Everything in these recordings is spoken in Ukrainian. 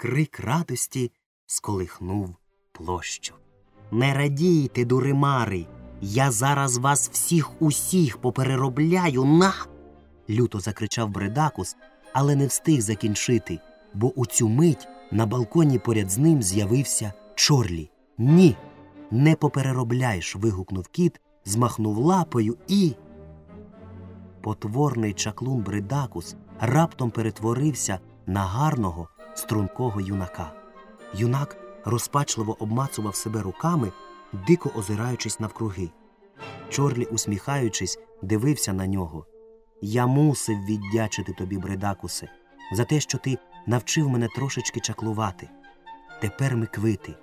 Крик радості сколихнув площу. Не радійте, дуримари, я зараз вас всіх усіх попереробляю на. люто закричав Бредакус, але не встиг закінчити, бо у цю мить на балконі поряд з ним з'явився Чорлі. Ні, не попереробляєш. вигукнув кіт, змахнув лапою і. Потворний чаклун Бридакус раптом перетворився на гарного, стрункого юнака. Юнак розпачливо обмацував себе руками, дико озираючись навкруги. Чорлі, усміхаючись, дивився на нього. Я мусив віддячити тобі, Бредакусе, за те, що ти навчив мене трошечки чаклувати. Тепер ми квити.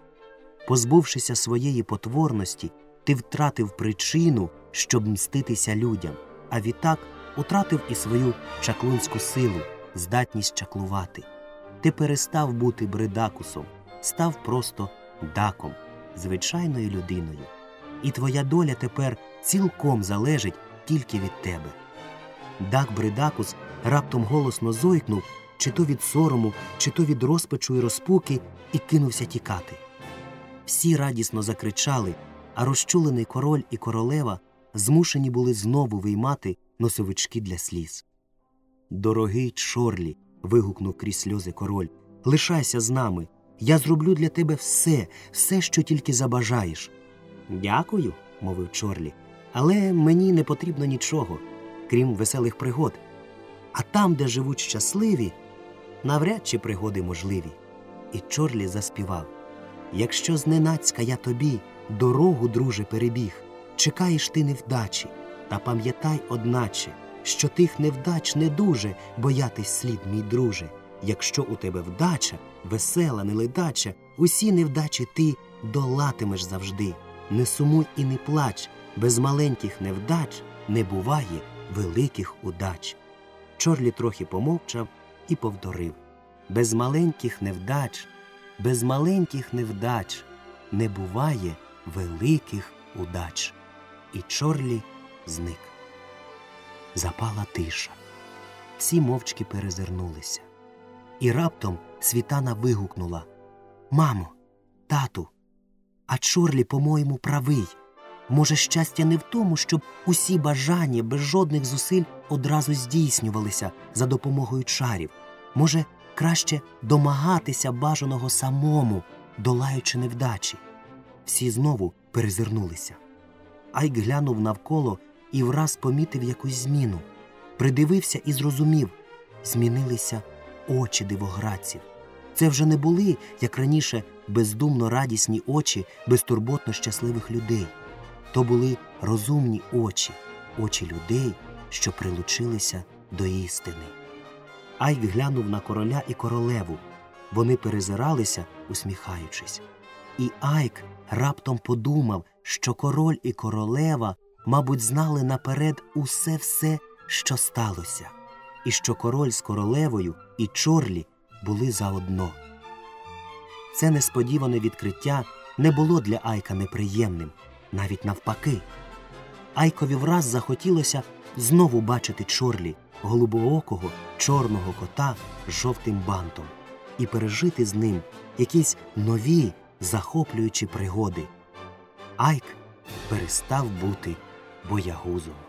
Позбувшися своєї потворності, ти втратив причину, щоб мститися людям, а відтак утратив і свою чаклунську силу, здатність чаклувати. Ти перестав бути бридакусом, став просто даком, звичайною людиною. І твоя доля тепер цілком залежить тільки від тебе. Дак Бридакус раптом голосно зойкнув, чи то від сорому, чи то від розпачу і розпуки, і кинувся тікати. Всі радісно закричали, а розчулений король і королева змушені були знову виймати носовички для сліз. Дорогий Чорлі. Вигукнув крізь сльози король, лишайся з нами. Я зроблю для тебе все, все, що тільки забажаєш. Дякую, мовив Чорлі, але мені не потрібно нічого, крім веселих пригод. А там, де живуть щасливі, навряд чи пригоди можливі. І Чорлі заспівав Якщо зненацька я тобі дорогу, друже, перебіг, чекаєш ти невдачі, та пам'ятай, одначе, що тих невдач не дуже боятись слід, мій друже. Якщо у тебе вдача, весела, неледача, усі невдачі ти долатимеш завжди. Не сумуй і не плач, без маленьких невдач не буває великих удач. Чорлі трохи помовчав і повторив без маленьких невдач, без маленьких невдач не буває великих удач. І Чорлі зник. Запала тиша. Всі мовчки перезирнулися. І раптом світана вигукнула Мамо, тату, а Чорлі, по-моєму, правий. Може, щастя не в тому, щоб усі бажання без жодних зусиль одразу здійснювалися за допомогою чарів. Може, краще домагатися бажаного самому, долаючи невдачі. Всі знову перезирнулися. Айк глянув навколо і враз помітив якусь зміну. Придивився і зрозумів змінилися очі дивоградців. Це вже не були, як раніше, бездумно радісні очі безтурботно щасливих людей. То були розумні очі, очі людей, що прилучилися до істини. Айк глянув на короля і королеву. Вони перезиралися, усміхаючись. І Айк раптом подумав, що король і королева, мабуть, знали наперед усе все, що сталося, і що король з королевою і Чорлі були заодно. Це несподіване відкриття не було для Айка неприємним, навіть навпаки. Айкові враз захотілося знову бачити Чорлі, голубоокого чорного кота з жовтим бантом, і пережити з ним якісь нові захоплюючі пригоди. Айк перестав бути Bujahoso.